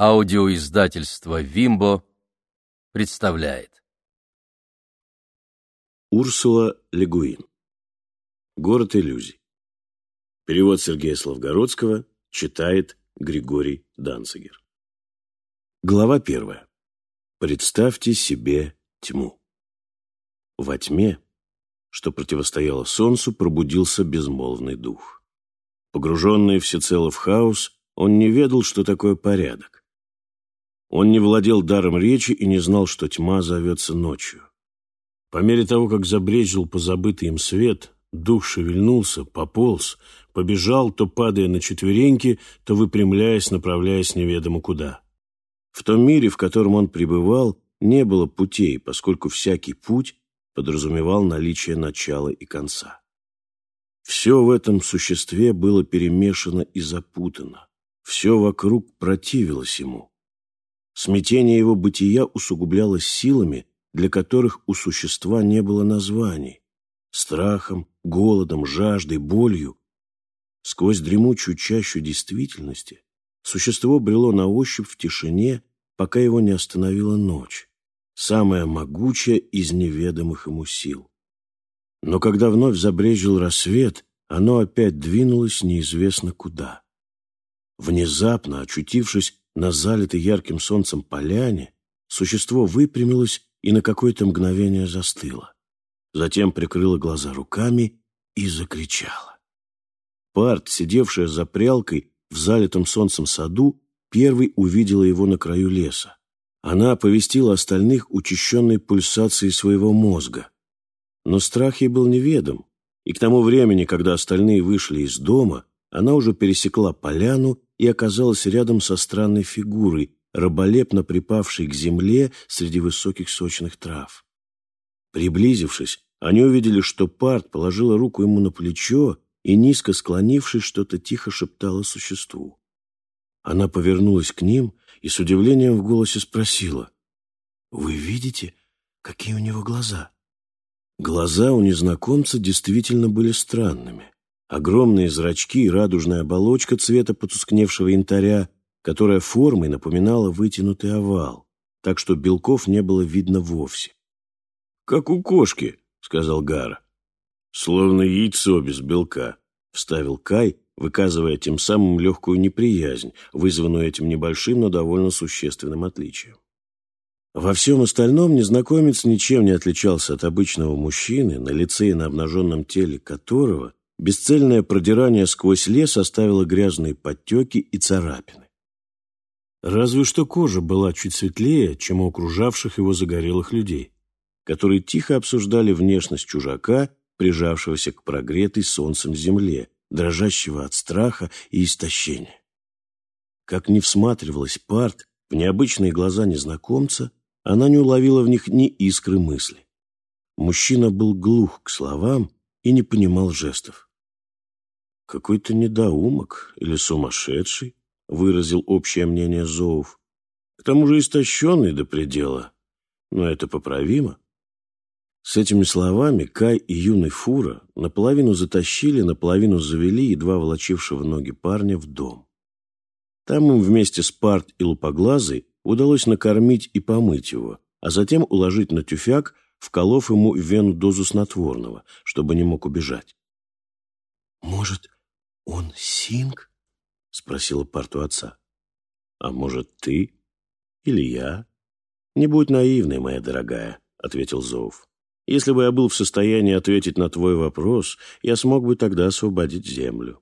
Аудиоиздательство «Вимбо» представляет. Урсула Легуин. Город иллюзий. Перевод Сергея Славгородского читает Григорий Данцигер. Глава первая. Представьте себе тьму. Во тьме, что противостояло солнцу, пробудился безмолвный дух. Погруженный всецело в хаос, он не ведал, что такое порядок. Он не владел даром речи и не знал, что тьма зовется ночью. По мере того, как забрезжил позабытый им свет, дух шевельнулся, пополз, побежал, то падая на четвереньки, то выпрямляясь, направляясь неведомо куда. В том мире, в котором он пребывал, не было путей, поскольку всякий путь подразумевал наличие начала и конца. Все в этом существе было перемешано и запутано. Все вокруг противилось ему. Смятение его бытия усугублялось силами, для которых у существа не было названий. Страхом, голодом, жаждой, болью. Сквозь дремучую чащу действительности существо брело на ощупь в тишине, пока его не остановила ночь, самая могучая из неведомых ему сил. Но когда вновь забрежил рассвет, оно опять двинулось неизвестно куда. Внезапно, очутившись на залитой ярким солнцем поляне, существо выпрямилось и на какое-то мгновение застыло. Затем прикрыло глаза руками и закричало. Парт, сидевшая за прялкой в залитом солнцем саду, первый увидела его на краю леса. Она оповестила остальных учащенной пульсацией своего мозга. Но страх ей был неведом, и к тому времени, когда остальные вышли из дома, она уже пересекла поляну и оказалась рядом со странной фигурой, раболепно припавшей к земле среди высоких сочных трав. Приблизившись, они увидели, что Парт положила руку ему на плечо и, низко склонившись, что-то тихо шептала существу. Она повернулась к ним и с удивлением в голосе спросила, «Вы видите, какие у него глаза?» Глаза у незнакомца действительно были странными. Огромные зрачки и радужная оболочка цвета потускневшего янтаря, которая формой напоминала вытянутый овал, так что белков не было видно вовсе. «Как у кошки», — сказал Гара. «Словно яйцо без белка», — вставил Кай, выказывая тем самым легкую неприязнь, вызванную этим небольшим, но довольно существенным отличием. Во всем остальном незнакомец ничем не отличался от обычного мужчины, на лице и на обнаженном теле которого Бесцельное продирание сквозь лес оставило грязные подтеки и царапины. Разве что кожа была чуть светлее, чем у окружавших его загорелых людей, которые тихо обсуждали внешность чужака, прижавшегося к прогретой солнцем земле, дрожащего от страха и истощения. Как не всматривалась Парт в необычные глаза незнакомца, она не уловила в них ни искры мысли. Мужчина был глух к словам и не понимал жестов. «Какой-то недоумок или сумасшедший», — выразил общее мнение Зоув. «К тому же истощенный до предела. Но это поправимо». С этими словами Кай и юный Фура наполовину затащили, наполовину завели едва волочившего ноги парня в дом. Там им вместе с Парт и Лупоглазой удалось накормить и помыть его, а затем уложить на тюфяк, вколов ему в вену дозу снотворного, чтобы не мог убежать. «Может, «Он Синг?» — спросила Парту отца. «А может, ты? Или я?» «Не будь наивной, моя дорогая», — ответил Зоуф. «Если бы я был в состоянии ответить на твой вопрос, я смог бы тогда освободить землю.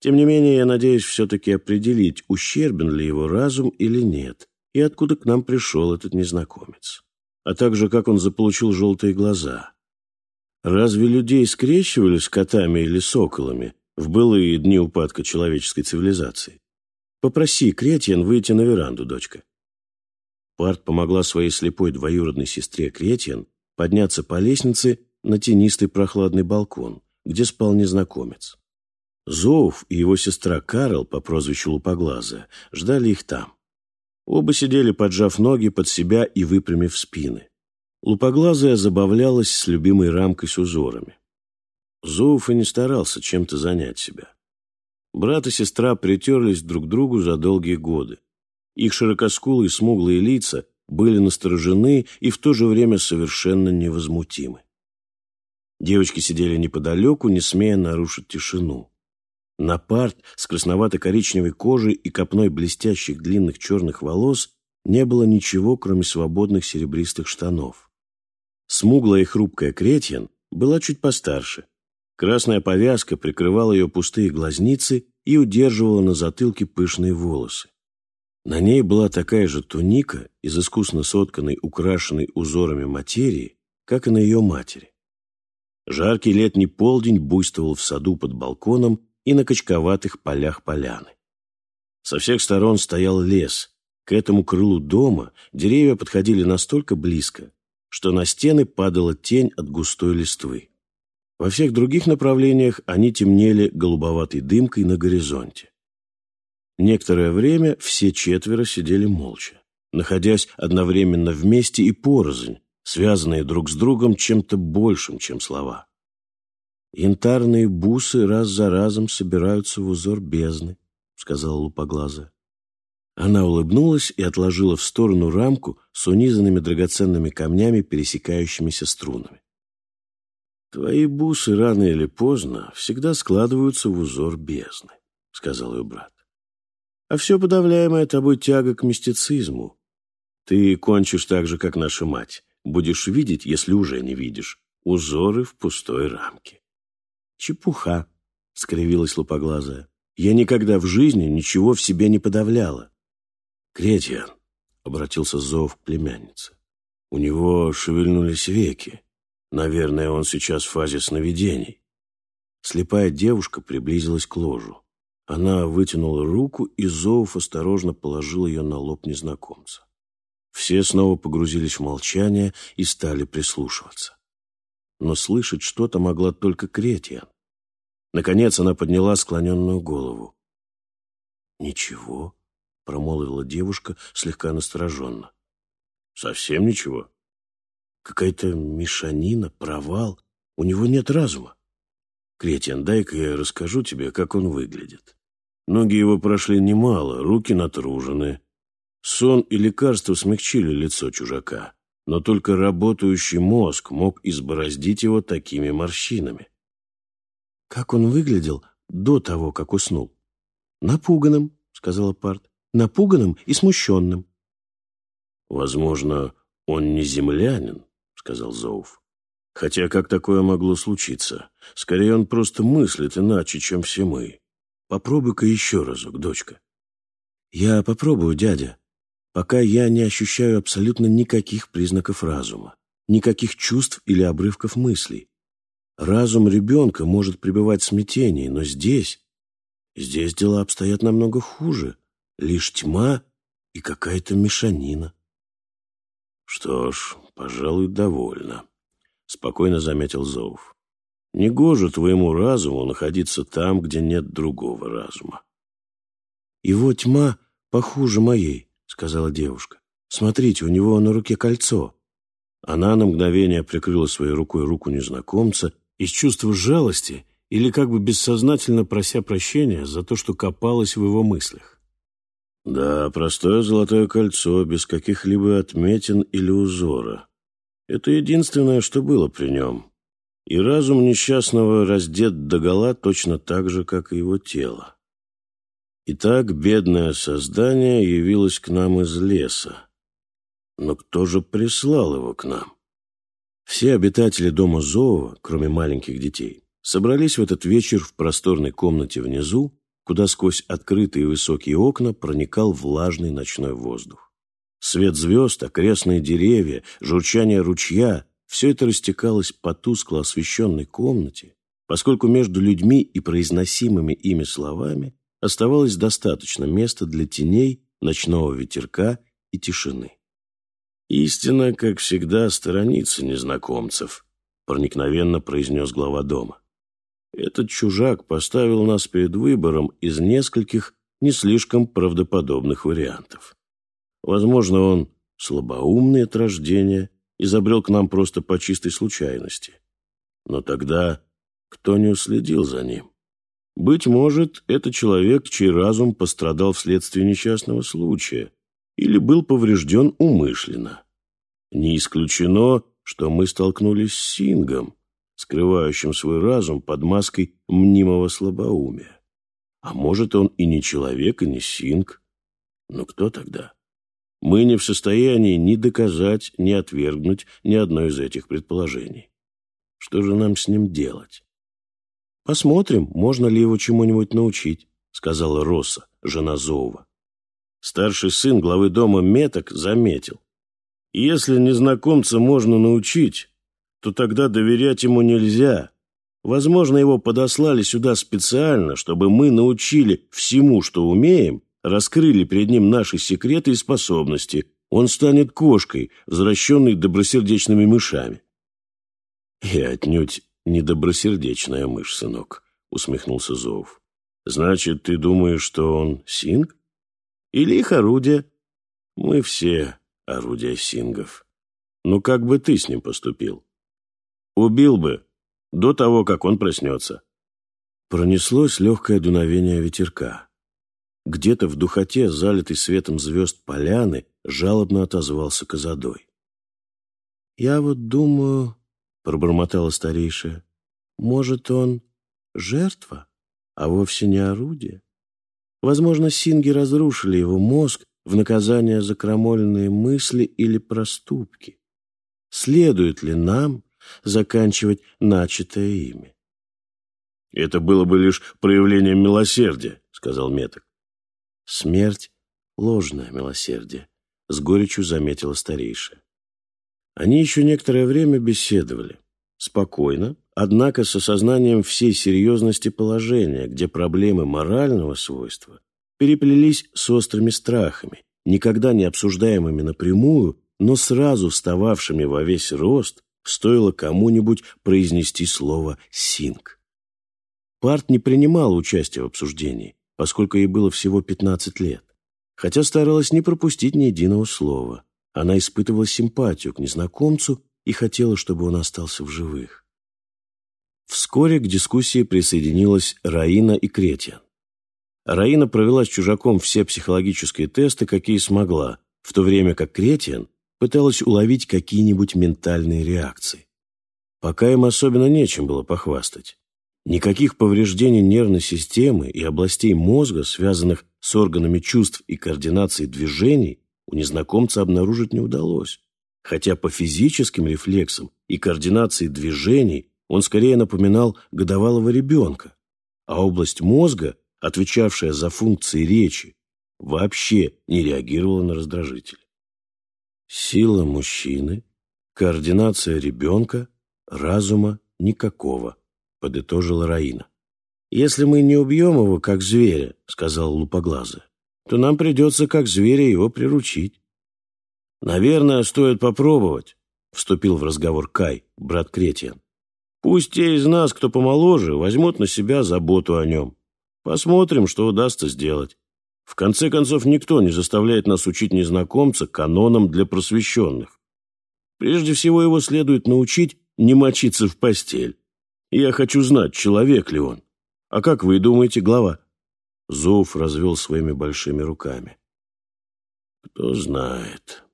Тем не менее, я надеюсь все-таки определить, ущербен ли его разум или нет, и откуда к нам пришел этот незнакомец, а также как он заполучил желтые глаза. Разве людей скрещивали с котами или соколами, в былые дни упадка человеческой цивилизации. Попроси Кретьян выйти на веранду, дочка. Парт помогла своей слепой двоюродной сестре Кретьян подняться по лестнице на тенистый прохладный балкон, где спал незнакомец. Зоуф и его сестра Карл по прозвищу Лупоглазая ждали их там. Оба сидели, поджав ноги под себя и выпрямив спины. Лупоглазая забавлялась с любимой рамкой с узорами. Зуов и не старался чем-то занять себя. Брат и сестра притерлись друг к другу за долгие годы. Их широкоскулые смуглые лица были насторожены и в то же время совершенно невозмутимы. Девочки сидели неподалеку, не смея нарушить тишину. На парт с красновато-коричневой кожей и копной блестящих длинных черных волос не было ничего, кроме свободных серебристых штанов. Смуглая и хрупкая Кретьян была чуть постарше. Красная повязка прикрывала ее пустые глазницы и удерживала на затылке пышные волосы. На ней была такая же туника из искусно сотканной, украшенной узорами материи, как и на ее матери. Жаркий летний полдень буйствовал в саду под балконом и на качковатых полях поляны. Со всех сторон стоял лес. К этому крылу дома деревья подходили настолько близко, что на стены падала тень от густой листвы. Во всех других направлениях они темнели голубоватой дымкой на горизонте. Некоторое время все четверо сидели молча, находясь одновременно вместе и порознь, связанные друг с другом чем-то большим, чем слова. «Янтарные бусы раз за разом собираются в узор бездны», — сказала лупоглазая. Она улыбнулась и отложила в сторону рамку с унизанными драгоценными камнями, пересекающимися струнами. «Твои бусы рано или поздно всегда складываются в узор бездны», — сказал ее брат. «А все подавляемая тобой тяга к мистицизму. Ты кончишь так же, как наша мать. Будешь видеть, если уже не видишь, узоры в пустой рамке». «Чепуха», — скривилась лупоглазая. «Я никогда в жизни ничего в себе не подавляла». «Кретьян», — обратился Зов к племяннице, — «у него шевельнулись веки. Наверное, он сейчас в фазе сновидений». Слепая девушка приблизилась к ложу. Она вытянула руку, и Зоуф осторожно положил ее на лоб незнакомца. Все снова погрузились в молчание и стали прислушиваться. Но слышать что-то могла только Кретьян. Наконец она подняла склоненную голову. «Ничего», — промолвила девушка слегка настороженно. «Совсем ничего?» «Какая-то мешанина, провал. У него нет разума. Кретьян, дай-ка я расскажу тебе, как он выглядит. Ноги его прошли немало, руки натружены. Сон и лекарства смягчили лицо чужака, но только работающий мозг мог избороздить его такими морщинами. Как он выглядел до того, как уснул? Напуганным, сказала Парт. Напуганным и смущенным. Возможно, он не землянин, сказал Зоуф. Хотя как такое могло случиться? Скорее, он просто мыслит иначе, чем все мы. Попробуй-ка еще разок, дочка. Я попробую, дядя, пока я не ощущаю абсолютно никаких признаков разума, никаких чувств или обрывков мыслей. Разум ребенка может пребывать в смятении, но здесь... Здесь дела обстоят намного хуже. Лишь тьма и какая-то мешанина. Что ж, пожалуй, довольно, — спокойно заметил Зоуф. Негоже твоему разуму находиться там, где нет другого разума. Его тьма похуже моей, — сказала девушка. Смотрите, у него на руке кольцо. Она на мгновение прикрыла своей рукой руку незнакомца из чувства жалости или как бы бессознательно прося прощения за то, что копалась в его мыслях. Да, простое золотое кольцо, без каких-либо отметин или узора. Это единственное, что было при нем. И разум несчастного раздет догола точно так же, как и его тело. Итак, бедное создание явилось к нам из леса. Но кто же прислал его к нам? Все обитатели дома Зоова, кроме маленьких детей, собрались в этот вечер в просторной комнате внизу, куда сквозь открытые высокие окна проникал влажный ночной воздух. Свет звезд, окрестные деревья, журчание ручья — все это растекалось по тускло освещенной комнате, поскольку между людьми и произносимыми ими словами оставалось достаточно места для теней, ночного ветерка и тишины. «Истина, как всегда, сторонится незнакомцев», — проникновенно произнес глава дома. «Этот чужак поставил нас перед выбором из нескольких не слишком правдоподобных вариантов. Возможно, он слабоумный от рождения, изобрел к нам просто по чистой случайности. Но тогда кто не уследил за ним? Быть может, это человек, чей разум пострадал вследствие несчастного случая, или был поврежден умышленно. Не исключено, что мы столкнулись с Сингом, скрывающим свой разум под маской мнимого слабоумия. А может, он и не человек, и не Синг. Но кто тогда? Мы не в состоянии ни доказать, ни отвергнуть ни одно из этих предположений. Что же нам с ним делать? Посмотрим, можно ли его чему-нибудь научить, сказала Росса, жена Зоува. Старший сын главы дома Меток заметил. Если незнакомца можно научить, то тогда доверять ему нельзя. Возможно, его подослали сюда специально, чтобы мы научили всему, что умеем, раскрыли перед ним наши секреты и способности. Он станет кошкой, возвращенной добросердечными мышами. И отнюдь недобросердечная мышь, сынок, усмехнулся Зов. Значит, ты думаешь, что он синг? Или их орудие? Мы все орудия сингов. Ну, как бы ты с ним поступил? Убил бы, до того, как он проснется. Пронеслось легкое дуновение ветерка. Где-то в духоте, залитой светом звезд поляны, жалобно отозвался Казадой. «Я вот думаю, — пробормотала старейшая, — может, он жертва, а вовсе не орудие? Возможно, синги разрушили его мозг в наказание за крамольные мысли или проступки. Следует ли нам заканчивать начатое ими? «Это было бы лишь проявлением милосердия», — сказал Меток. Смерть — ложное милосердие, — с горечью заметила старейшая. Они еще некоторое время беседовали. Спокойно, однако с осознанием всей серьезности положения, где проблемы морального свойства переплелись с острыми страхами, никогда не обсуждаемыми напрямую, но сразу встававшими во весь рост, стоило кому-нибудь произнести слово «синг». Парт не принимал участия в обсуждении, поскольку ей было всего 15 лет. Хотя старалась не пропустить ни единого слова. Она испытывала симпатию к незнакомцу и хотела, чтобы он остался в живых. Вскоре к дискуссии присоединилась Раина и Кретьян. Раина провела с чужаком все психологические тесты, какие смогла, в то время как Кретьян пыталась уловить какие-нибудь ментальные реакции. Пока им особенно нечем было похвастать. Никаких повреждений нервной системы и областей мозга, связанных с органами чувств и координацией движений, у незнакомца обнаружить не удалось. Хотя по физическим рефлексам и координации движений он скорее напоминал годовалого ребенка, а область мозга, отвечавшая за функции речи, вообще не реагировала на раздражитель. Сила мужчины, координация ребенка, разума никакого подытожила Раина. «Если мы не убьем его, как зверя, — сказал Лупоглаза, — то нам придется, как зверя, его приручить». «Наверное, стоит попробовать», — вступил в разговор Кай, брат Кретьян. «Пусть те из нас, кто помоложе, возьмут на себя заботу о нем. Посмотрим, что удастся сделать. В конце концов, никто не заставляет нас учить незнакомца канонам для просвещенных. Прежде всего, его следует научить не мочиться в постель. Я хочу знать, человек ли он. А как вы думаете, глава?» Зов развел своими большими руками. «Кто знает.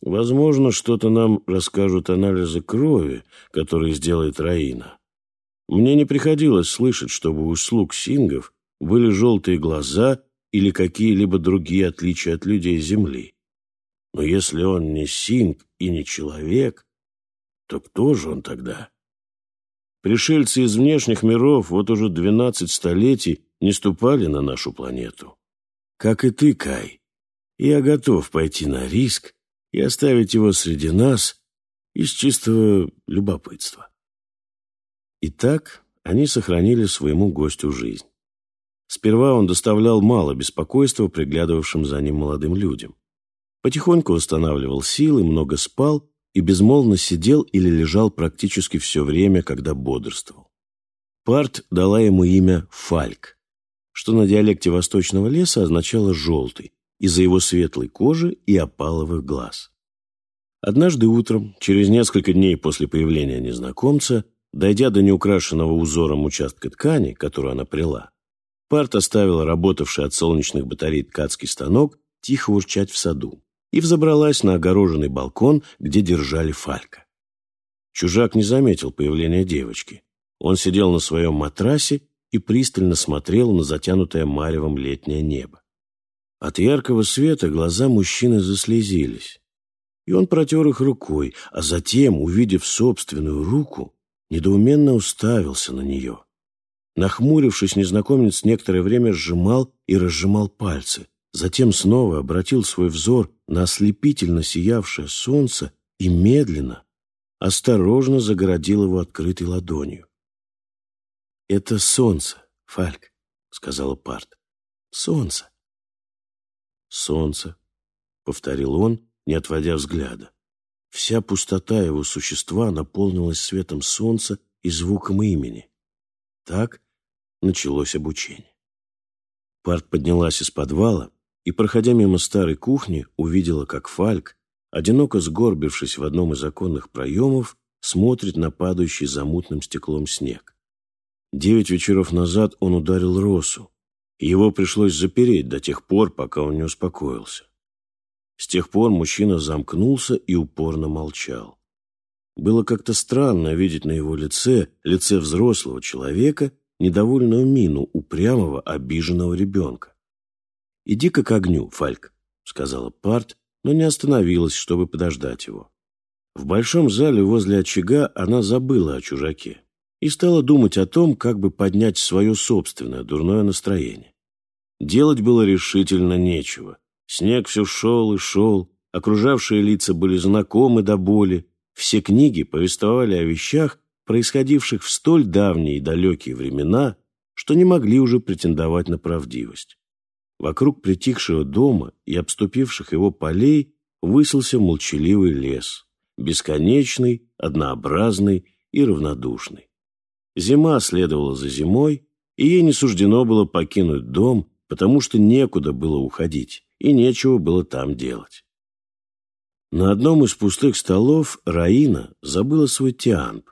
Возможно, что-то нам расскажут анализы крови, которые сделает Раина. Мне не приходилось слышать, чтобы у слуг сингов были желтые глаза или какие-либо другие отличия от людей Земли. Но если он не синг и не человек, то кто же он тогда?» Пришельцы из внешних миров вот уже двенадцать столетий не ступали на нашу планету. Как и ты, Кай, я готов пойти на риск и оставить его среди нас из чистого любопытства. Итак, они сохранили своему гостю жизнь. Сперва он доставлял мало беспокойства приглядывавшим за ним молодым людям. Потихоньку восстанавливал силы, много спал и безмолвно сидел или лежал практически все время, когда бодрствовал. Парт дала ему имя Фальк, что на диалекте восточного леса означало «желтый» из-за его светлой кожи и опаловых глаз. Однажды утром, через несколько дней после появления незнакомца, дойдя до неукрашенного узором участка ткани, которую она прила, Парт оставила работавший от солнечных батарей ткацкий станок, тихо урчать в саду и взобралась на огороженный балкон, где держали Фалька. Чужак не заметил появления девочки. Он сидел на своем матрасе и пристально смотрел на затянутое маревом летнее небо. От яркого света глаза мужчины заслезились, и он протер их рукой, а затем, увидев собственную руку, недоуменно уставился на нее. Нахмурившись, незнакомец некоторое время сжимал и разжимал пальцы, затем снова обратил свой взор на ослепительно сиявшее солнце и медленно, осторожно загородил его открытой ладонью. «Это солнце, Фальк», — сказала Парт. «Солнце». «Солнце», — повторил он, не отводя взгляда. Вся пустота его существа наполнилась светом солнца и звуком имени. Так началось обучение. Парт поднялась из подвала и, проходя мимо старой кухни, увидела, как Фальк, одиноко сгорбившись в одном из оконных проемов, смотрит на падающий за мутным стеклом снег. Девять вечеров назад он ударил Росу, его пришлось запереть до тех пор, пока он не успокоился. С тех пор мужчина замкнулся и упорно молчал. Было как-то странно видеть на его лице, лице взрослого человека, недовольную мину упрямого, обиженного ребенка. «Иди-ка к огню, Фальк», — сказала Парт, но не остановилась, чтобы подождать его. В большом зале возле очага она забыла о чужаке и стала думать о том, как бы поднять свое собственное дурное настроение. Делать было решительно нечего. Снег все шел и шел, окружавшие лица были знакомы до боли, все книги повествовали о вещах, происходивших в столь давние и далекие времена, что не могли уже претендовать на правдивость. Вокруг притихшего дома и обступивших его полей высился молчаливый лес, бесконечный, однообразный и равнодушный. Зима следовала за зимой, и ей не суждено было покинуть дом, потому что некуда было уходить, и нечего было там делать. На одном из пустых столов Раина забыла свой тиамб,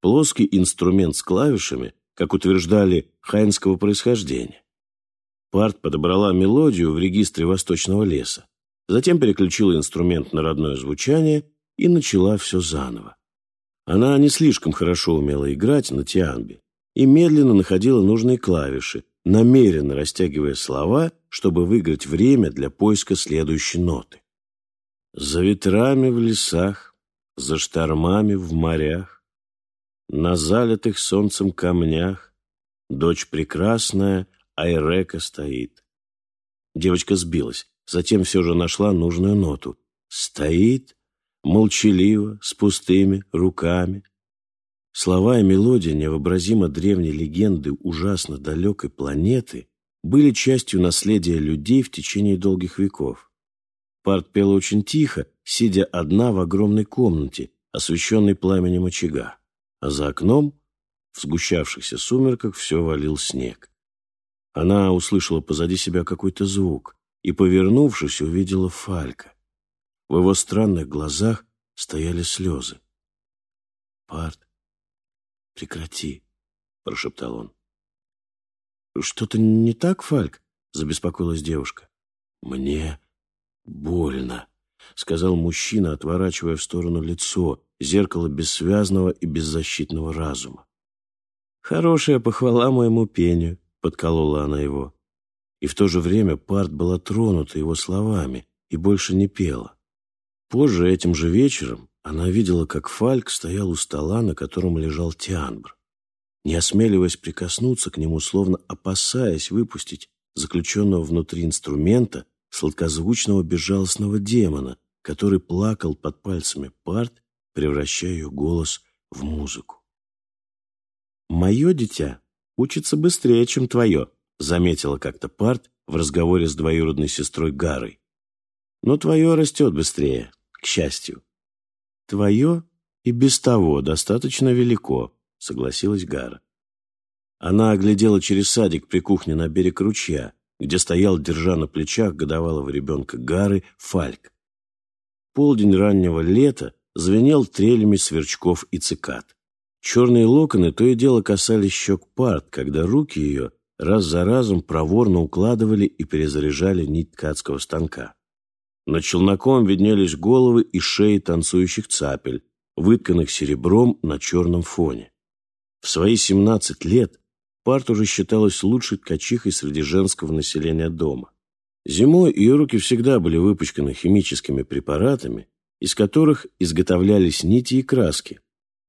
плоский инструмент с клавишами, как утверждали, хайнского происхождения. Парт подобрала мелодию в регистре Восточного леса, затем переключила инструмент на родное звучание и начала все заново. Она не слишком хорошо умела играть на тиамбе и медленно находила нужные клавиши, намеренно растягивая слова, чтобы выиграть время для поиска следующей ноты. За ветрами в лесах, за штормами в морях, на залитых солнцем камнях дочь прекрасная Айрека стоит. Девочка сбилась, затем все же нашла нужную ноту. Стоит молчаливо, с пустыми руками. Слова и мелодия невообразимо древней легенды ужасно далекой планеты были частью наследия людей в течение долгих веков. Парт пела очень тихо, сидя одна в огромной комнате, освещенной пламенем очага, а за окном, в сгущавшихся сумерках, все валил снег. Она услышала позади себя какой-то звук и, повернувшись, увидела Фалька. В его странных глазах стояли слезы. «Парт, прекрати», — прошептал он. «Что-то не так, Фальк?» — забеспокоилась девушка. «Мне больно», — сказал мужчина, отворачивая в сторону лицо, зеркало бессвязного и беззащитного разума. «Хорошая похвала моему пению», — подколола она его. И в то же время Парт была тронута его словами и больше не пела. Позже, этим же вечером, она видела, как Фальк стоял у стола, на котором лежал Тианбр. Не осмеливаясь прикоснуться к нему, словно опасаясь выпустить заключенного внутри инструмента сладкозвучного безжалостного демона, который плакал под пальцами парт, превращая ее голос в музыку. «Мое дитя учится быстрее, чем твое», заметила как-то парт в разговоре с двоюродной сестрой Гарой. «Но твое растет быстрее, к счастью. Твое и без того достаточно велико, согласилась Гара. Она оглядела через садик при кухне на берег ручья, где стоял, держа на плечах годовалого ребенка Гары, Фальк. Полдень раннего лета звенел трелями сверчков и цикад. Черные локоны то и дело касались щек парт, когда руки ее раз за разом проворно укладывали и перезаряжали нить ткацкого станка. Над челноком виднелись головы и шеи танцующих цапель, вытканных серебром на черном фоне. В свои 17 лет Парт уже считалась лучшей ткачихой среди женского населения дома. Зимой ее руки всегда были выпачканы химическими препаратами, из которых изготовлялись нити и краски,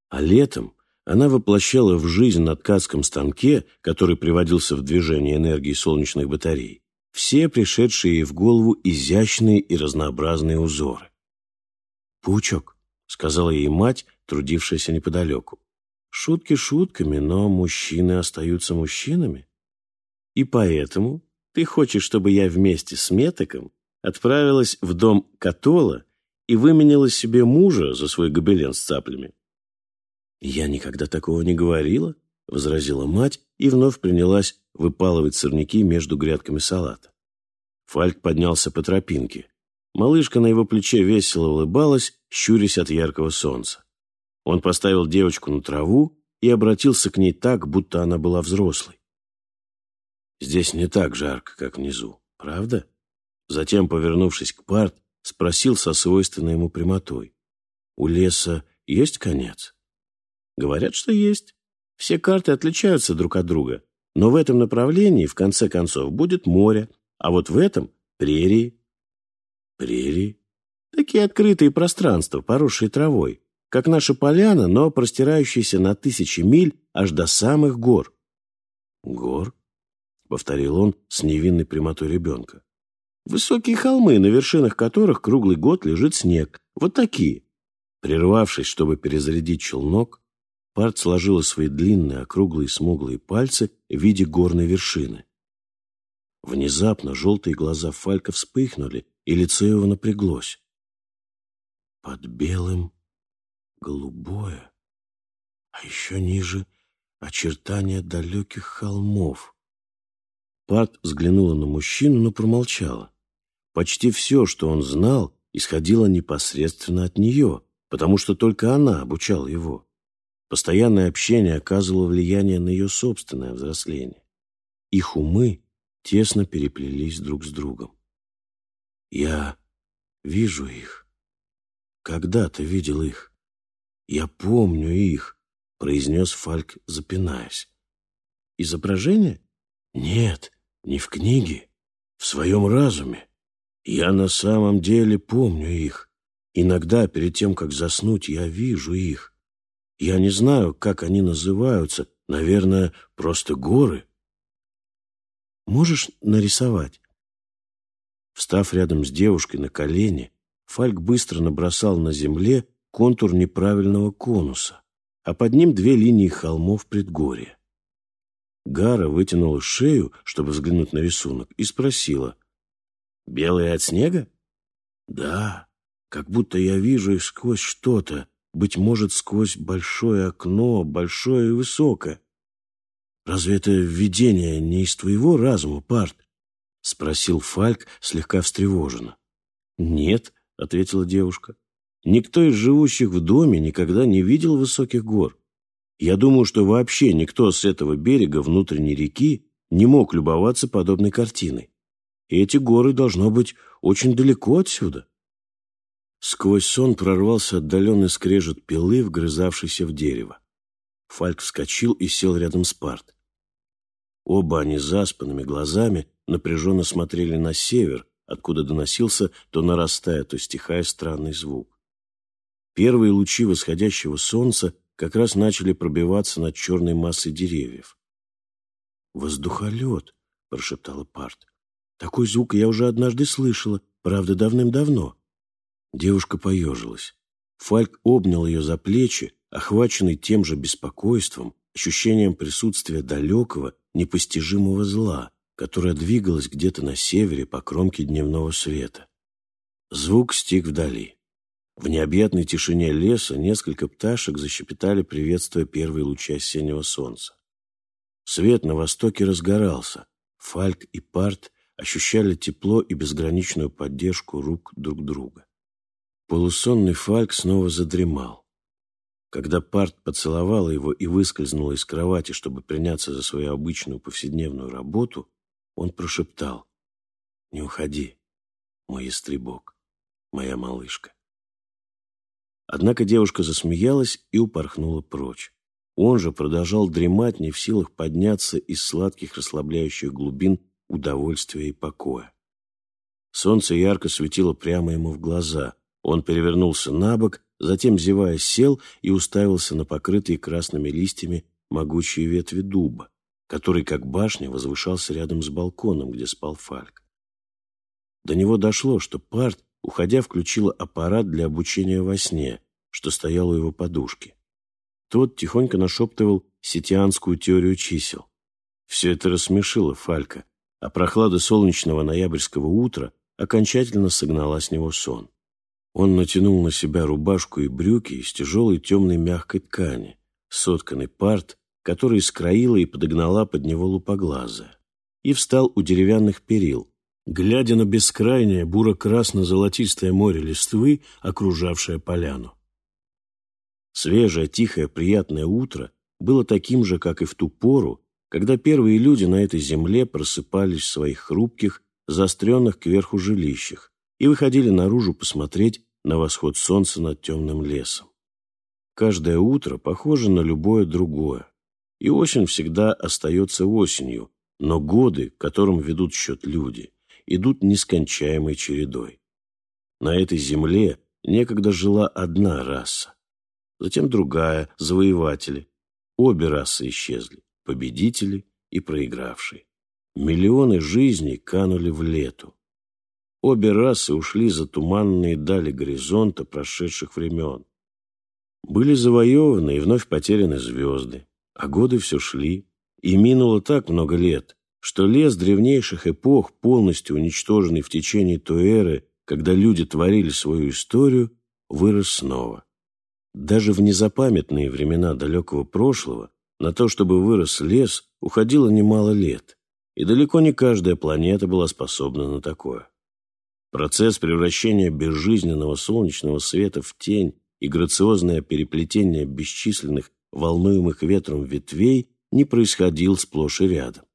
а летом она воплощала в жизнь на ткацком станке, который приводился в движение энергии солнечных батарей, все пришедшие ей в голову изящные и разнообразные узоры. «Паучок», — сказала ей мать, трудившаяся неподалеку, «шутки шутками, но мужчины остаются мужчинами. И поэтому ты хочешь, чтобы я вместе с Метоком отправилась в дом Катола и выменяла себе мужа за свой гобелен с цаплями?» «Я никогда такого не говорила», — возразила мать и вновь принялась выпалывать сорняки между грядками салата. Фальк поднялся по тропинке. Малышка на его плече весело улыбалась, щурясь от яркого солнца. Он поставил девочку на траву и обратился к ней так, будто она была взрослой. «Здесь не так жарко, как внизу, правда?» Затем, повернувшись к Парт, спросил со свойственной ему прямотой. «У леса есть конец?» Говорят, что есть. Все карты отличаются друг от друга. Но в этом направлении, в конце концов, будет море, а вот в этом — прерии. Прерии? Такие открытые пространства, поросшие травой, как наша поляна, но простирающиеся на тысячи миль аж до самых гор. Гор? — повторил он с невинной прямотой ребенка. Высокие холмы, на вершинах которых круглый год лежит снег. Вот такие. Прервавшись, чтобы перезарядить челнок, Парт сложила свои длинные, округлые, смуглые пальцы в виде горной вершины. Внезапно желтые глаза Фалька вспыхнули, и лицо его напряглось. Под белым голубое, а еще ниже очертания далеких холмов. Парт взглянула на мужчину, но промолчала. Почти все, что он знал, исходило непосредственно от нее, потому что только она обучала его. Постоянное общение оказывало влияние на ее собственное взросление. Их умы тесно переплелись друг с другом. Я вижу их. Когда-то видел их. Я помню их, произнес Фальк, запинаясь. Изображение? Нет, не в книге, в своем разуме. Я на самом деле помню их. Иногда перед тем, как заснуть, я вижу их. Я не знаю, как они называются. Наверное, просто горы. Можешь нарисовать? Встав рядом с девушкой на колени, Фальк быстро набросал на земле контур неправильного конуса, а под ним две линии холмов предгорья. Гара вытянула шею, чтобы взглянуть на рисунок, и спросила. «Белые от снега?» «Да, как будто я вижу их сквозь что-то, быть может, сквозь большое окно, большое и высокое. Разве это видение не из твоего разума, Парт? — спросил Фальк, слегка встревоженно. — Нет, — ответила девушка. — Никто из живущих в доме никогда не видел высоких гор. Я думаю, что вообще никто с этого берега внутренней реки не мог любоваться подобной картиной. И эти горы должно быть очень далеко отсюда. Сквозь сон прорвался отдаленный скрежет пилы, вгрызавшейся в дерево. Фальк вскочил и сел рядом с Парт. Оба они заспанными глазами напряженно смотрели на север, откуда доносился, то нарастая, то стихая странный звук. Первые лучи восходящего солнца как раз начали пробиваться над черной массой деревьев. «Воздухолет!» — прошептала Парт. «Такой звук я уже однажды слышала, правда, давным-давно». Девушка поежилась. Фальк обнял ее за плечи, охваченный тем же беспокойством, ощущением присутствия далекого, непостижимого зла, которое двигалось где-то на севере по кромке дневного света. Звук стих вдали. В необъятной тишине леса несколько пташек защепетали, приветствуя первые лучи осеннего солнца. Свет на востоке разгорался. Фальк и Парт ощущали тепло и безграничную поддержку рук друг друга. Полусонный Фальк снова задремал. Когда Парт поцеловала его и выскользнула из кровати, чтобы приняться за свою обычную повседневную работу, он прошептал «Не уходи, мой ястребок, моя малышка». Однако девушка засмеялась и упорхнула прочь. Он же продолжал дремать, не в силах подняться из сладких расслабляющих глубин удовольствия и покоя. Солнце ярко светило прямо ему в глаза. Он перевернулся на бок, затем, зевая, сел и уставился на покрытые красными листьями могучие ветви дуба, который, как башня, возвышался рядом с балконом, где спал Фальк. До него дошло, что Парт, уходя, включила аппарат для обучения во сне, что стоял у его подушки. Тот тихонько нашептывал ситианскую теорию чисел. Все это рассмешило Фалька, а прохлада солнечного ноябрьского утра окончательно согнала с него сон. Он натянул на себя рубашку и брюки из тяжелой темной мягкой ткани, сотканный парт, который скроила и подогнала под него лупоглазая, и встал у деревянных перил, глядя на бескрайнее буро-красно-золотистое море листвы, окружавшее поляну. Свежее, тихое, приятное утро было таким же, как и в ту пору, когда первые люди на этой земле просыпались в своих хрупких, заостренных кверху жилищах и выходили наружу посмотреть на восход солнца над темным лесом. Каждое утро похоже на любое другое, и осень всегда остается осенью, но годы, которым ведут счет люди, идут нескончаемой чередой. На этой земле некогда жила одна раса, затем другая, завоеватели. Обе расы исчезли, победители и проигравшие. Миллионы жизней канули в лету. Обе расы ушли за туманные дали горизонта прошедших времен. Были завоеваны и вновь потеряны звезды, а годы все шли, и минуло так много лет, что лес древнейших эпох, полностью уничтоженный в течение той эры, когда люди творили свою историю, вырос снова. Даже в незапамятные времена далекого прошлого на то, чтобы вырос лес, уходило немало лет и далеко не каждая планета была способна на такое. Процесс превращения безжизненного солнечного света в тень и грациозное переплетение бесчисленных волнуемых ветром ветвей не происходил сплошь и рядом.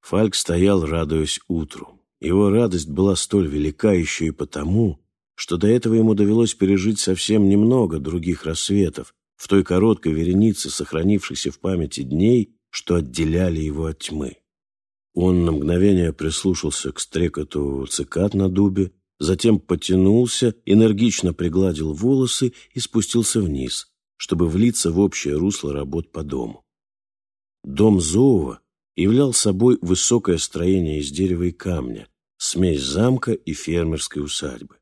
Фальк стоял, радуясь утру. Его радость была столь велика еще и потому, что до этого ему довелось пережить совсем немного других рассветов в той короткой веренице сохранившихся в памяти дней, что отделяли его от тьмы. Он на мгновение прислушался к стрекоту цикад на дубе, затем потянулся, энергично пригладил волосы и спустился вниз, чтобы влиться в общее русло работ по дому. Дом Зоова являл собой высокое строение из дерева и камня, смесь замка и фермерской усадьбы.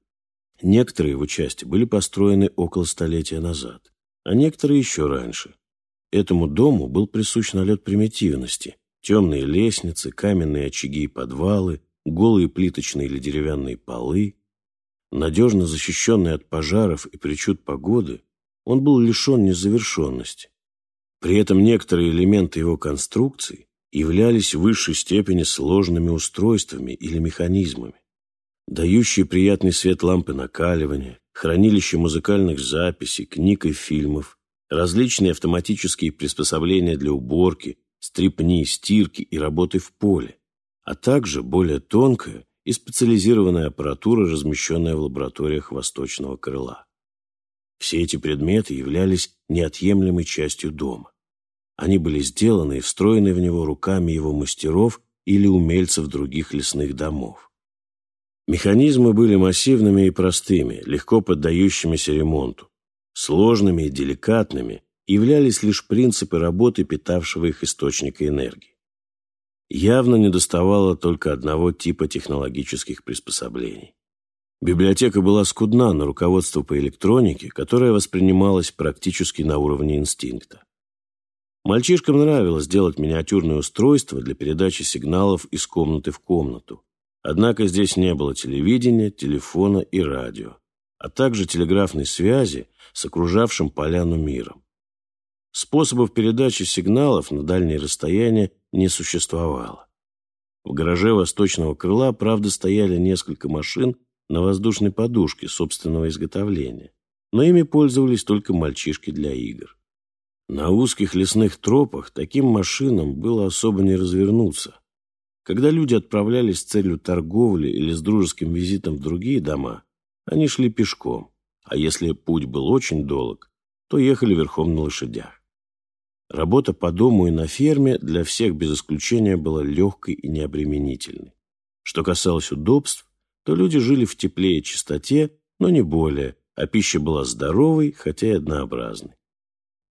Некоторые его части были построены около столетия назад, а некоторые еще раньше. Этому дому был присущ налет примитивности – Темные лестницы, каменные очаги и подвалы, голые плиточные или деревянные полы. Надежно защищенный от пожаров и причуд погоды, он был лишен незавершенности. При этом некоторые элементы его конструкции являлись в высшей степени сложными устройствами или механизмами. Дающие приятный свет лампы накаливания, хранилище музыкальных записей, книг и фильмов, различные автоматические приспособления для уборки, стрипни, стирки и работы в поле, а также более тонкая и специализированная аппаратура, размещенная в лабораториях восточного крыла. Все эти предметы являлись неотъемлемой частью дома. Они были сделаны и встроены в него руками его мастеров или умельцев других лесных домов. Механизмы были массивными и простыми, легко поддающимися ремонту, сложными и деликатными, являлись лишь принципы работы питавшего их источника энергии. Явно недоставало только одного типа технологических приспособлений. Библиотека была скудна на руководство по электронике, которое воспринималось практически на уровне инстинкта. Мальчишкам нравилось делать миниатюрные устройства для передачи сигналов из комнаты в комнату. Однако здесь не было телевидения, телефона и радио, а также телеграфной связи с окружавшим поляну миром. Способов передачи сигналов на дальние расстояния не существовало. В гараже восточного крыла, правда, стояли несколько машин на воздушной подушке собственного изготовления. но ими пользовались только мальчишки для игр. На узких лесных тропах таким машинам было особо не развернуться. Когда люди отправлялись с целью торговли или с дружеским визитом в другие дома, они шли пешком, а если путь был очень долг, то ехали верхом на лошадях. Работа по дому и на ферме для всех без исключения была легкой и необременительной. Что касалось удобств, то люди жили в тепле и чистоте, но не более, а пища была здоровой, хотя и однообразной.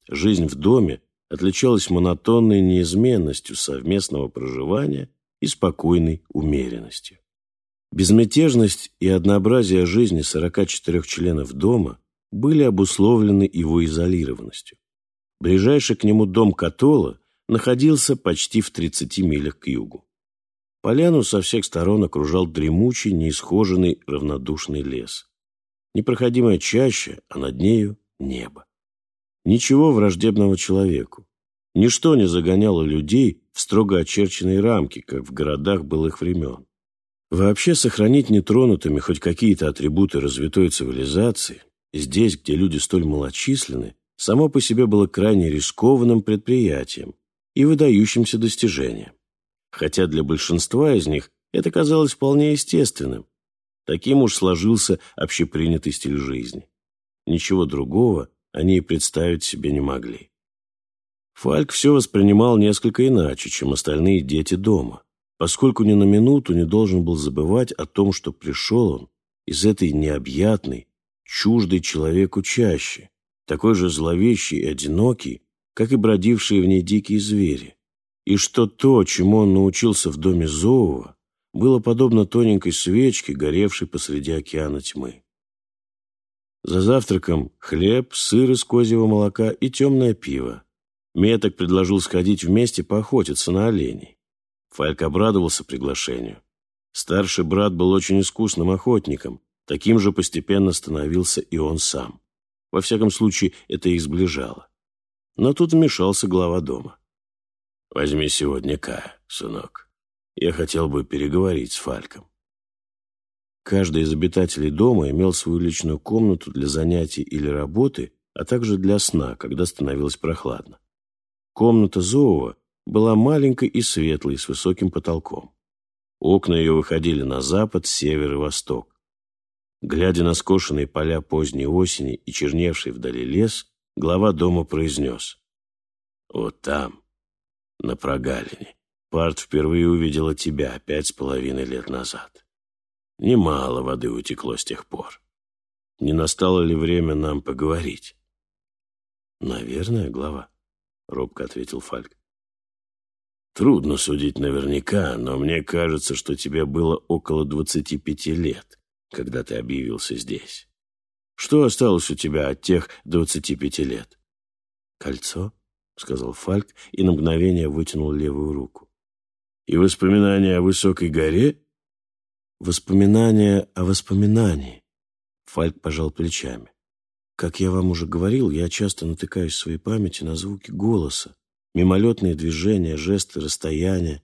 Жизнь в доме отличалась монотонной неизменностью совместного проживания и спокойной умеренностью. Безмятежность и однообразие жизни 44 членов дома были обусловлены его изолированностью. Ближайший к нему дом Катола находился почти в 30 милях к югу. Поляну со всех сторон окружал дремучий, неисхоженный, равнодушный лес. Непроходимая чаща, а над нею небо. Ничего враждебного человеку. Ничто не загоняло людей в строго очерченные рамки, как в городах былых времен. Вообще сохранить нетронутыми хоть какие-то атрибуты развитой цивилизации здесь, где люди столь малочисленны, само по себе было крайне рискованным предприятием и выдающимся достижением. Хотя для большинства из них это казалось вполне естественным. Таким уж сложился общепринятый стиль жизни. Ничего другого они и представить себе не могли. Фальк все воспринимал несколько иначе, чем остальные дети дома, поскольку ни на минуту не должен был забывать о том, что пришел он из этой необъятной, чуждой человеку чаще, такой же зловещий и одинокий, как и бродившие в ней дикие звери, и что то, чему он научился в доме Зоова, было подобно тоненькой свечке, горевшей посреди океана тьмы. За завтраком хлеб, сыр из козьего молока и темное пиво. Меток предложил сходить вместе поохотиться на оленей. Фальк обрадовался приглашению. Старший брат был очень искусным охотником, таким же постепенно становился и он сам. Во всяком случае, это их сближало. Но тут вмешался глава дома. «Возьми сегодня Кая, сынок. Я хотел бы переговорить с Фальком». Каждый из обитателей дома имел свою личную комнату для занятий или работы, а также для сна, когда становилось прохладно. Комната Зоова была маленькой и светлой, с высоким потолком. Окна ее выходили на запад, север и восток. Глядя на скошенные поля поздней осени и черневший вдали лес, глава дома произнес. «Вот там, на прогалине, Парт впервые увидела тебя пять с половиной лет назад. Немало воды утекло с тех пор. Не настало ли время нам поговорить? Наверное, глава, робко ответил Фальк. Трудно судить наверняка, но мне кажется, что тебе было около двадцати пяти лет, когда ты объявился здесь. Что осталось у тебя от тех двадцати пяти лет? Кольцо, сказал Фальк и на мгновение вытянул левую руку. И воспоминания о высокой горе Воспоминания о воспоминании. Фальк пожал плечами. Как я вам уже говорил, я часто натыкаюсь в своей памяти на звуки голоса, мимолетные движения, жесты, расстояния.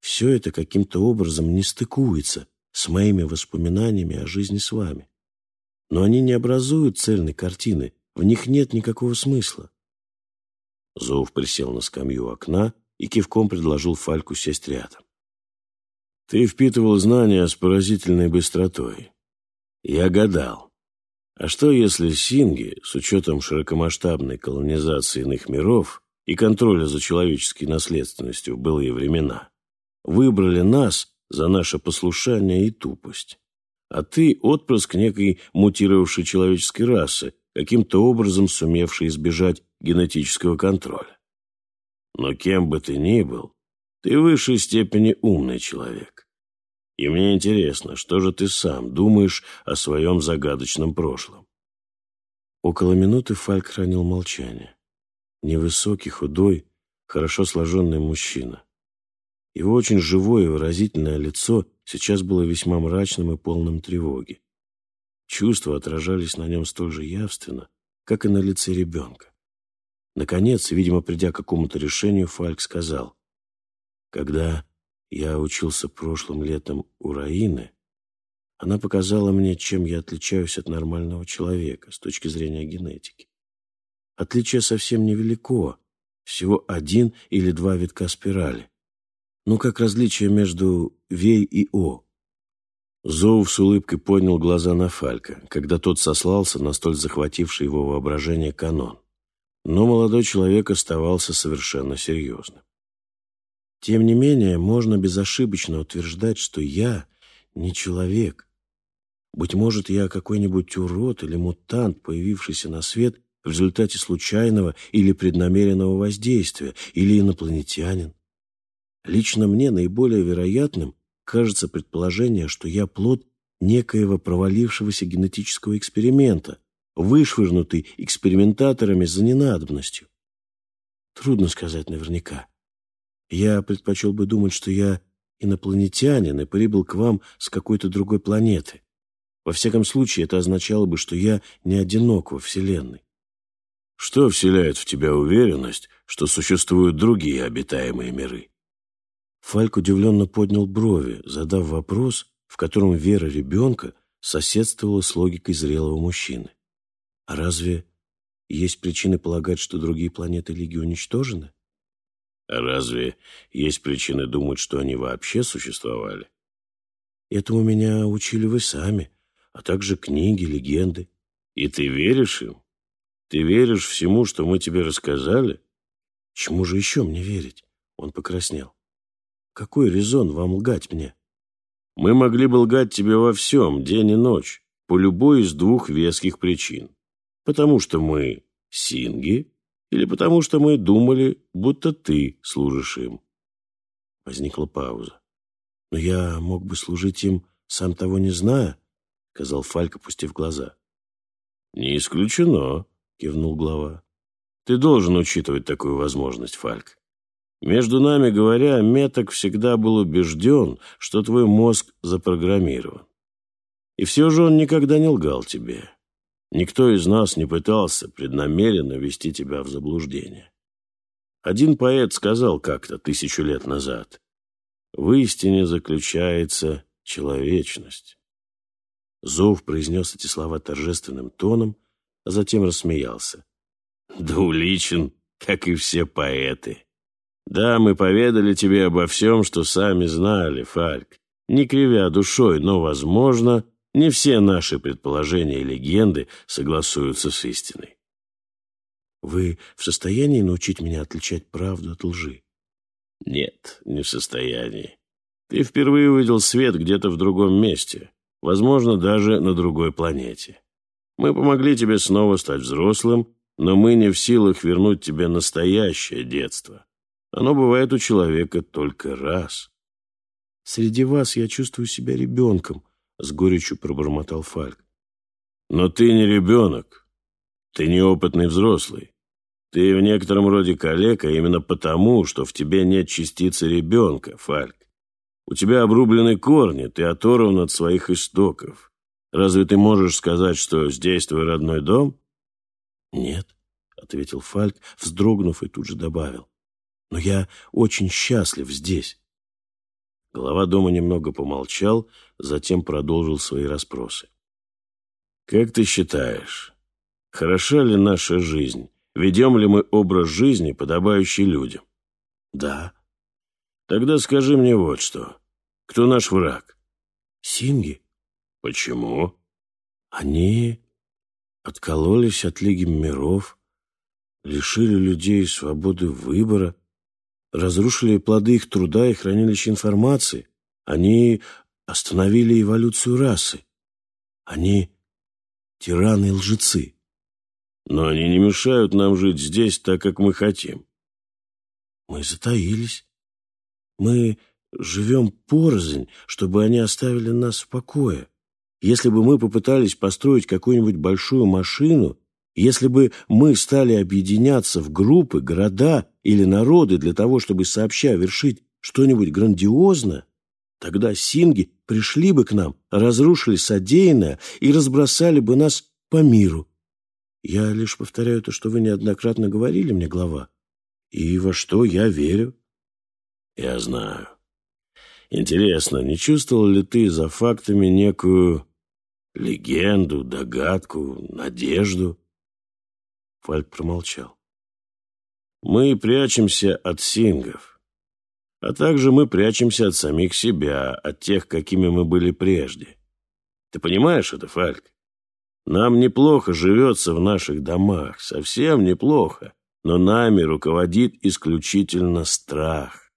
Все это каким-то образом не стыкуется с моими воспоминаниями о жизни с вами. Но они не образуют цельной картины, в них нет никакого смысла. Зов присел на скамью окна и кивком предложил Фальку сесть рядом. Ты впитывал знания с поразительной быстротой. Я гадал. А что, если синги, с учетом широкомасштабной колонизации иных миров и контроля за человеческой наследственностью в былые времена, выбрали нас за наше послушание и тупость? А ты — отпрыск некой мутировавшей человеческой расы, каким-то образом сумевший избежать генетического контроля. Но кем бы ты ни был, ты в высшей степени умный человек. И мне интересно, что же ты сам думаешь о своем загадочном прошлом?» Около минуты Фальк хранил молчание. Невысокий, худой, хорошо сложенный мужчина. Его очень живое и выразительное лицо сейчас было весьма мрачным и полным тревоги. Чувства отражались на нем столь же явственно, как и на лице ребенка. Наконец, видимо, придя к какому-то решению, Фальк сказал, «Когда я учился прошлым летом у Раины, Она показала мне, чем я отличаюсь от нормального человека с точки зрения генетики. Отличие совсем невелико, всего один или два витка спирали. Ну, как различие между Вей и О. Зоув с улыбкой поднял глаза на Фалька, когда тот сослался на столь захвативший его воображение канон. Но молодой человек оставался совершенно серьезным. Тем не менее, можно безошибочно утверждать, что я не человек. Быть может, я какой-нибудь урод или мутант, появившийся на свет в результате случайного или преднамеренного воздействия, или инопланетянин. Лично мне наиболее вероятным кажется предположение, что я плод некоего провалившегося генетического эксперимента, вышвырнутый экспериментаторами за ненадобностью. Трудно сказать наверняка. Я предпочел бы думать, что я инопланетянин и прибыл к вам с какой-то другой планеты. Во всяком случае, это означало бы, что я не одинок во Вселенной. Что вселяет в тебя уверенность, что существуют другие обитаемые миры? Фальк удивленно поднял брови, задав вопрос, в котором вера ребенка соседствовала с логикой зрелого мужчины. А разве есть причины полагать, что другие планеты Лиги уничтожены? А разве есть причины думать, что они вообще существовали? Этому меня учили вы сами, а также книги, легенды. И ты веришь им? Ты веришь всему, что мы тебе рассказали? Чему же еще мне верить? Он покраснел. Какой резон вам лгать мне? Мы могли бы лгать тебе во всем, день и ночь, по любой из двух веских причин. Потому что мы синги или потому что мы думали, будто ты служишь им. Возникла пауза. Но я мог бы служить им, сам того не зная, — сказал Фальк, опустив глаза. «Не исключено», — кивнул глава. «Ты должен учитывать такую возможность, Фальк. Между нами говоря, Меток всегда был убежден, что твой мозг запрограммирован. И все же он никогда не лгал тебе. Никто из нас не пытался преднамеренно ввести тебя в заблуждение. Один поэт сказал как-то тысячу лет назад, «В истине заключается человечность». Зов произнес эти слова торжественным тоном, а затем рассмеялся. «Двуличен, как и все поэты. Да, мы поведали тебе обо всем, что сами знали, Фальк, не кривя душой, но, возможно, не все наши предположения и легенды согласуются с истиной. Вы в состоянии научить меня отличать правду от лжи? Нет, не в состоянии. Ты впервые увидел свет где-то в другом месте возможно, даже на другой планете. Мы помогли тебе снова стать взрослым, но мы не в силах вернуть тебе настоящее детство. Оно бывает у человека только раз. Среди вас я чувствую себя ребенком, — с горечью пробормотал Фальк. Но ты не ребенок. Ты неопытный взрослый. Ты в некотором роде калека именно потому, что в тебе нет частицы ребенка, Фальк. У тебя обрублены корни, ты оторван от своих истоков. Разве ты можешь сказать, что здесь твой родной дом? Нет, ответил Фальк, вздрогнув и тут же добавил. Но я очень счастлив здесь. Глава дома немного помолчал, затем продолжил свои расспросы. «Как ты считаешь, хороша ли наша жизнь? Ведем ли мы образ жизни, подобающий людям?» «Да». «Тогда скажи мне вот что. Кто наш враг? Синги. Почему? Они откололись от Лиги миров, лишили людей свободы выбора, разрушили плоды их труда и хранилище информации. Они остановили эволюцию расы. Они тираны и лжецы. Но они не мешают нам жить здесь так, как мы хотим. Мы затаились. Мы живем порознь, чтобы они оставили нас в покое. Если бы мы попытались построить какую-нибудь большую машину, если бы мы стали объединяться в группы, города или народы для того, чтобы сообща вершить что-нибудь грандиозное, тогда синги пришли бы к нам, разрушили содеянное и разбросали бы нас по миру. Я лишь повторяю то, что вы неоднократно говорили мне, глава, и во что я верю. Я знаю. Интересно, не чувствовал ли ты за фактами некую легенду, догадку, надежду? Фальк промолчал. Мы прячемся от сингов, а также мы прячемся от самих себя, от тех, какими мы были прежде. Ты понимаешь это, Фальк? Нам неплохо живется в наших домах, совсем неплохо, но нами руководит исключительно страх.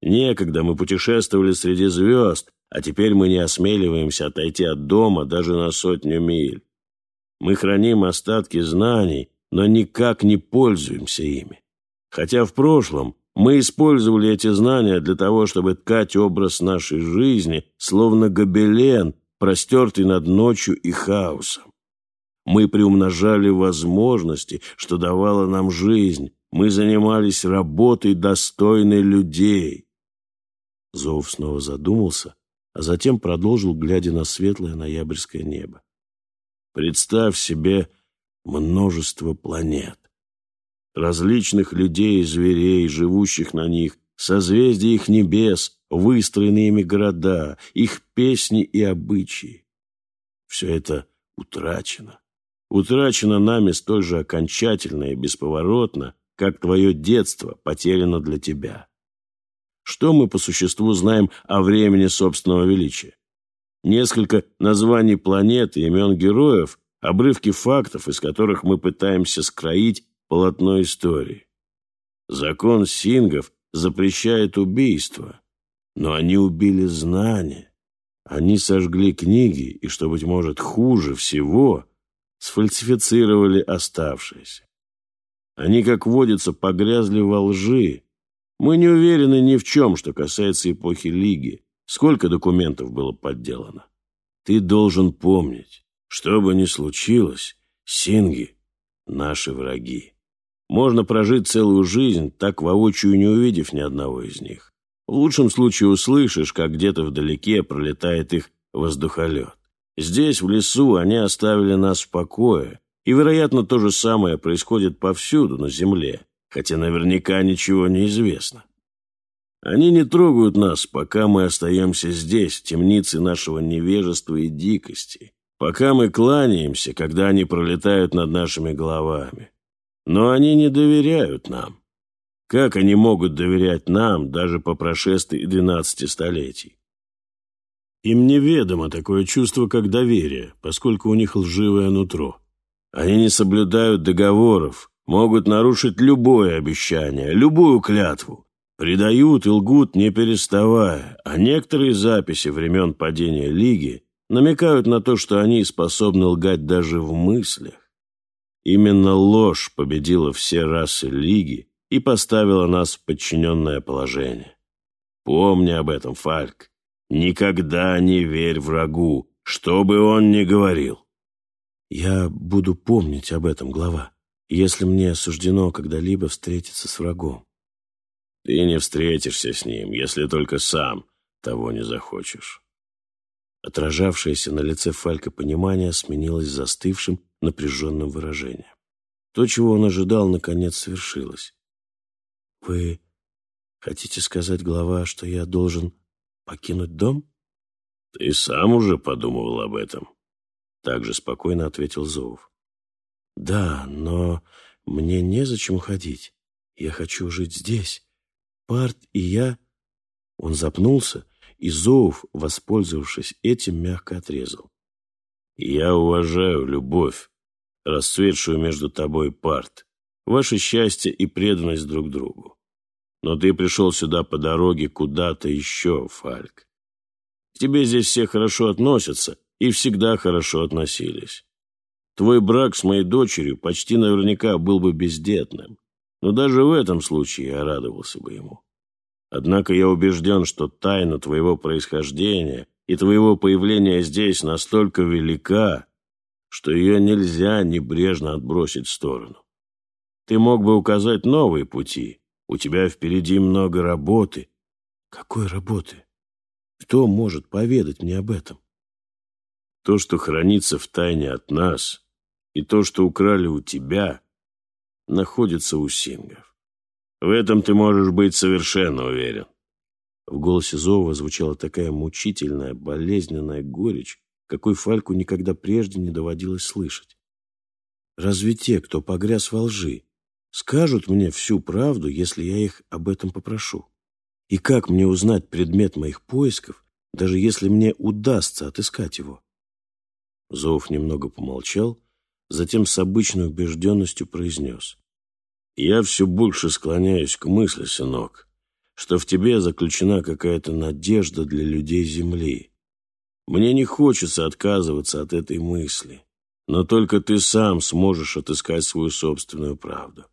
Некогда мы путешествовали среди звезд, а теперь мы не осмеливаемся отойти от дома даже на сотню миль. Мы храним остатки знаний, но никак не пользуемся ими. Хотя в прошлом мы использовали эти знания для того, чтобы ткать образ нашей жизни, словно гобелен, простертый над ночью и хаосом. Мы приумножали возможности, что давала нам жизнь. Мы занимались работой, достойной людей. Зов снова задумался, а затем продолжил, глядя на светлое ноябрьское небо. Представь себе множество планет. Различных людей и зверей, живущих на них, созвездия их небес, выстроенные ими города, их песни и обычаи. Все это утрачено утрачено нами столь же окончательно и бесповоротно, как твое детство потеряно для тебя. Что мы по существу знаем о времени собственного величия? Несколько названий планет и имен героев, обрывки фактов, из которых мы пытаемся скроить полотно истории. Закон сингов запрещает убийство, но они убили знания. Они сожгли книги, и, что, быть может, хуже всего – сфальсифицировали оставшиеся. Они, как водится, погрязли во лжи. Мы не уверены ни в чем, что касается эпохи Лиги. Сколько документов было подделано? Ты должен помнить, что бы ни случилось, синги — наши враги. Можно прожить целую жизнь, так воочию не увидев ни одного из них. В лучшем случае услышишь, как где-то вдалеке пролетает их воздухолет. Здесь, в лесу, они оставили нас в покое, и, вероятно, то же самое происходит повсюду на земле, хотя наверняка ничего не известно. Они не трогают нас, пока мы остаемся здесь, в темнице нашего невежества и дикости, пока мы кланяемся, когда они пролетают над нашими головами. Но они не доверяют нам. Как они могут доверять нам даже по прошествии двенадцати столетий? Им неведомо такое чувство, как доверие, поскольку у них лживое нутро. Они не соблюдают договоров, могут нарушить любое обещание, любую клятву. Предают и лгут, не переставая, а некоторые записи времен падения Лиги намекают на то, что они способны лгать даже в мыслях. Именно ложь победила все расы Лиги и поставила нас в подчиненное положение. Помни об этом, Фальк. Никогда не верь врагу, что бы он ни говорил. Я буду помнить об этом, глава, если мне суждено когда-либо встретиться с врагом. Ты не встретишься с ним, если только сам того не захочешь. Отражавшееся на лице Фалька понимание сменилось застывшим, напряженным выражением. То, чего он ожидал, наконец свершилось. «Вы хотите сказать, глава, что я должен Покинуть дом? Ты сам уже подумывал об этом. Так же спокойно ответил Зоув. Да, но мне незачем ходить. Я хочу жить здесь. Парт и я... Он запнулся, и Зоув, воспользовавшись этим, мягко отрезал. «Я уважаю любовь, расцветшую между тобой Парт, ваше счастье и преданность друг другу. Но ты пришел сюда по дороге куда-то еще, Фальк. К тебе здесь все хорошо относятся и всегда хорошо относились. Твой брак с моей дочерью почти наверняка был бы бездетным, но даже в этом случае я радовался бы ему. Однако я убежден, что тайна твоего происхождения и твоего появления здесь настолько велика, что ее нельзя небрежно отбросить в сторону. Ты мог бы указать новые пути, у тебя впереди много работы. Какой работы? Кто может поведать мне об этом? То, что хранится в тайне от нас, и то, что украли у тебя, находится у сингов. В этом ты можешь быть совершенно уверен. В голосе Зова звучала такая мучительная, болезненная горечь, какой Фальку никогда прежде не доводилось слышать. Разве те, кто погряз во лжи, скажут мне всю правду, если я их об этом попрошу? И как мне узнать предмет моих поисков, даже если мне удастся отыскать его? Зов немного помолчал, затем с обычной убежденностью произнес. «Я все больше склоняюсь к мысли, сынок, что в тебе заключена какая-то надежда для людей Земли. Мне не хочется отказываться от этой мысли, но только ты сам сможешь отыскать свою собственную правду.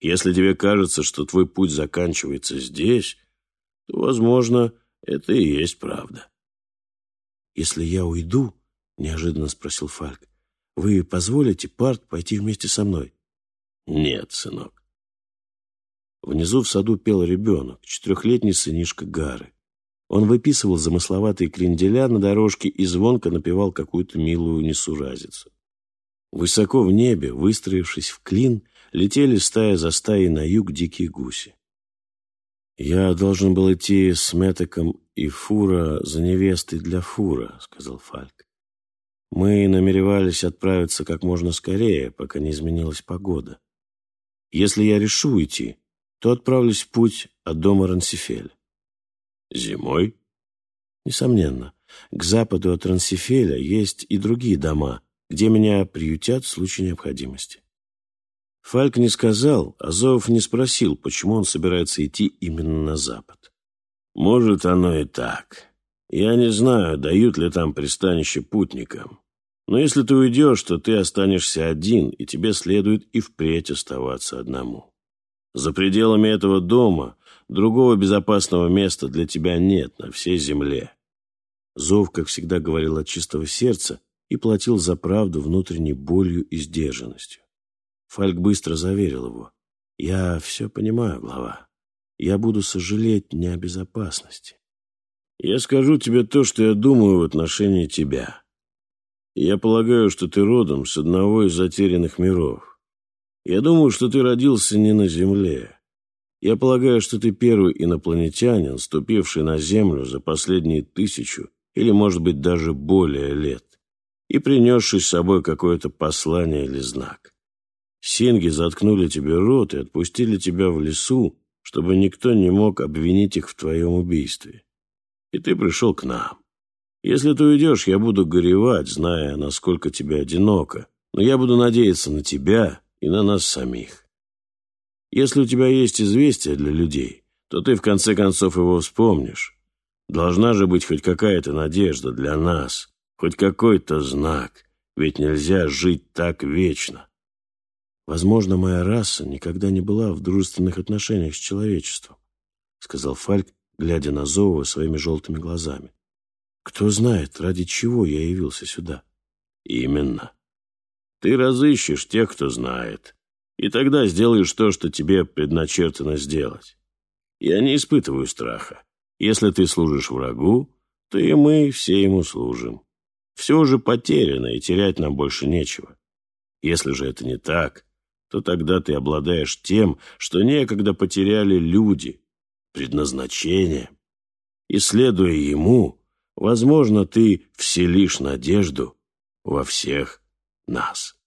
Если тебе кажется, что твой путь заканчивается здесь, то, возможно, это и есть правда. «Если я уйду, — неожиданно спросил Фальк, — вы позволите Парт пойти вместе со мной?» «Нет, сынок». Внизу в саду пел ребенок, четырехлетний сынишка Гары. Он выписывал замысловатые кренделя на дорожке и звонко напевал какую-то милую несуразицу. Высоко в небе, выстроившись в клин, летели стая за стаей на юг дикие гуси. «Я должен был идти с Метеком и Фура за невестой для Фура», — сказал Фальк. «Мы намеревались отправиться как можно скорее, пока не изменилась погода. Если я решу идти, то отправлюсь в путь от дома Рансифеля». «Зимой?» «Несомненно. К западу от Рансифеля есть и другие дома, где меня приютят в случае необходимости». Фальк не сказал, а Зов не спросил, почему он собирается идти именно на запад. «Может, оно и так. Я не знаю, дают ли там пристанище путникам. Но если ты уйдешь, то ты останешься один, и тебе следует и впредь оставаться одному. За пределами этого дома другого безопасного места для тебя нет на всей земле». Зов, как всегда, говорил от чистого сердца и платил за правду внутренней болью и сдержанностью. Фальк быстро заверил его. «Я все понимаю, глава. Я буду сожалеть не о безопасности. Я скажу тебе то, что я думаю в отношении тебя. Я полагаю, что ты родом с одного из затерянных миров. Я думаю, что ты родился не на Земле. Я полагаю, что ты первый инопланетянин, ступивший на Землю за последние тысячу или, может быть, даже более лет, и принесший с собой какое-то послание или знак. Синги заткнули тебе рот и отпустили тебя в лесу, чтобы никто не мог обвинить их в твоем убийстве. И ты пришел к нам. Если ты уйдешь, я буду горевать, зная, насколько тебе одиноко, но я буду надеяться на тебя и на нас самих. Если у тебя есть известие для людей, то ты в конце концов его вспомнишь. Должна же быть хоть какая-то надежда для нас, хоть какой-то знак, ведь нельзя жить так вечно. Возможно, моя раса никогда не была в дружественных отношениях с человечеством, сказал Фальк, глядя на Зова своими желтыми глазами. Кто знает, ради чего я явился сюда? Именно. Ты разыщешь тех, кто знает, и тогда сделаешь то, что тебе предначертано сделать. Я не испытываю страха. Если ты служишь врагу, то и мы все ему служим. Все уже потеряно, и терять нам больше нечего. Если же это не так, то тогда ты обладаешь тем, что некогда потеряли люди, предназначение. И, следуя ему, возможно, ты вселишь надежду во всех нас.